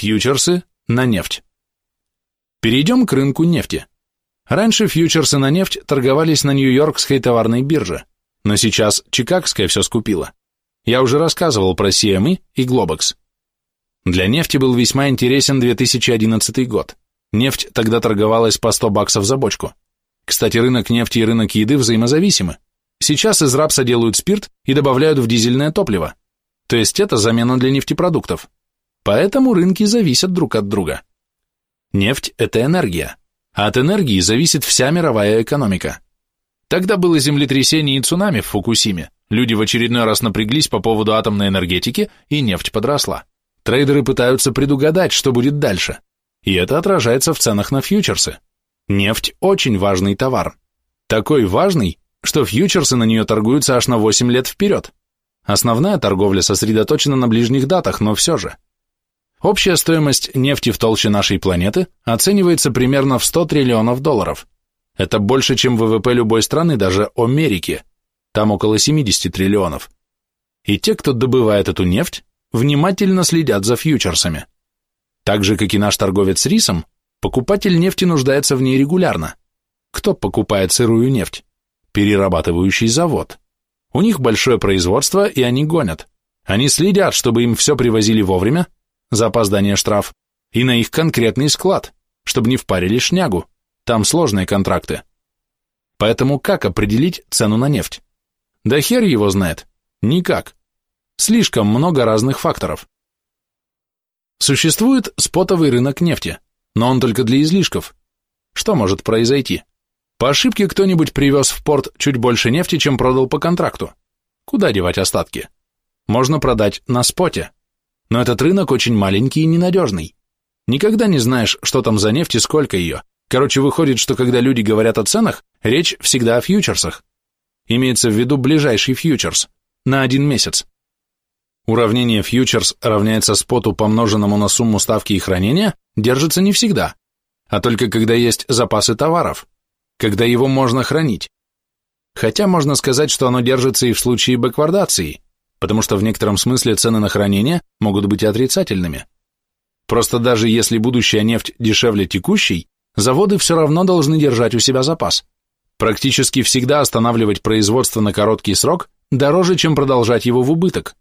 Фьючерсы на нефть. Перейдем к рынку нефти. Раньше фьючерсы на нефть торговались на Нью-Йоркской товарной бирже, но сейчас Чикагская все скупила. Я уже рассказывал про CME и Globex. Для нефти был весьма интересен 2011 год. Нефть тогда торговалась по 100 баксов за бочку. Кстати, рынок нефти и рынок еды взаимозависимы. Сейчас из рапса делают спирт и добавляют в дизельное топливо. То есть это замена для нефтепродуктов. Поэтому рынки зависят друг от друга. Нефть – это энергия а от энергии зависит вся мировая экономика. Тогда было землетрясение и цунами в Фукусиме, люди в очередной раз напряглись по поводу атомной энергетики, и нефть подросла. Трейдеры пытаются предугадать, что будет дальше, и это отражается в ценах на фьючерсы. Нефть – очень важный товар. Такой важный, что фьючерсы на нее торгуются аж на 8 лет вперед. Основная торговля сосредоточена на ближних датах, но все же – Общая стоимость нефти в толще нашей планеты оценивается примерно в 100 триллионов долларов. Это больше, чем ВВП любой страны, даже Америки. Там около 70 триллионов. И те, кто добывает эту нефть, внимательно следят за фьючерсами. Так же, как и наш торговец рисом, покупатель нефти нуждается в ней регулярно. Кто покупает сырую нефть? Перерабатывающий завод. У них большое производство, и они гонят. Они следят, чтобы им все привозили вовремя, за опоздание штраф, и на их конкретный склад, чтобы не впарили шнягу, там сложные контракты. Поэтому как определить цену на нефть? Да хер его знает. Никак. Слишком много разных факторов. Существует спотовый рынок нефти, но он только для излишков. Что может произойти? По ошибке кто-нибудь привез в порт чуть больше нефти, чем продал по контракту. Куда девать остатки? Можно продать на споте. Но этот рынок очень маленький и ненадежный. Никогда не знаешь, что там за нефть и сколько ее. Короче, выходит, что когда люди говорят о ценах, речь всегда о фьючерсах. Имеется в виду ближайший фьючерс, на один месяц. Уравнение фьючерс равняется споту, помноженному на сумму ставки и хранения, держится не всегда, а только когда есть запасы товаров, когда его можно хранить. Хотя можно сказать, что оно держится и в случае бэквардации, потому что в некотором смысле цены на хранение могут быть отрицательными. Просто даже если будущая нефть дешевле текущей, заводы все равно должны держать у себя запас. Практически всегда останавливать производство на короткий срок дороже, чем продолжать его в убыток.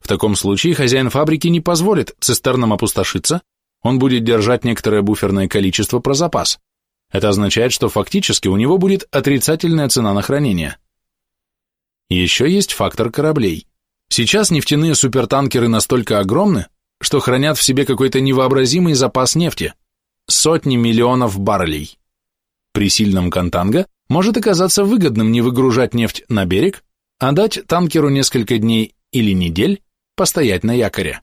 В таком случае хозяин фабрики не позволит цистернам опустошиться, он будет держать некоторое буферное количество про запас. Это означает, что фактически у него будет отрицательная цена на хранение. Еще есть фактор кораблей. Сейчас нефтяные супертанкеры настолько огромны, что хранят в себе какой-то невообразимый запас нефти – сотни миллионов баррелей. При сильном контанго может оказаться выгодным не выгружать нефть на берег, а дать танкеру несколько дней или недель постоять на якоре.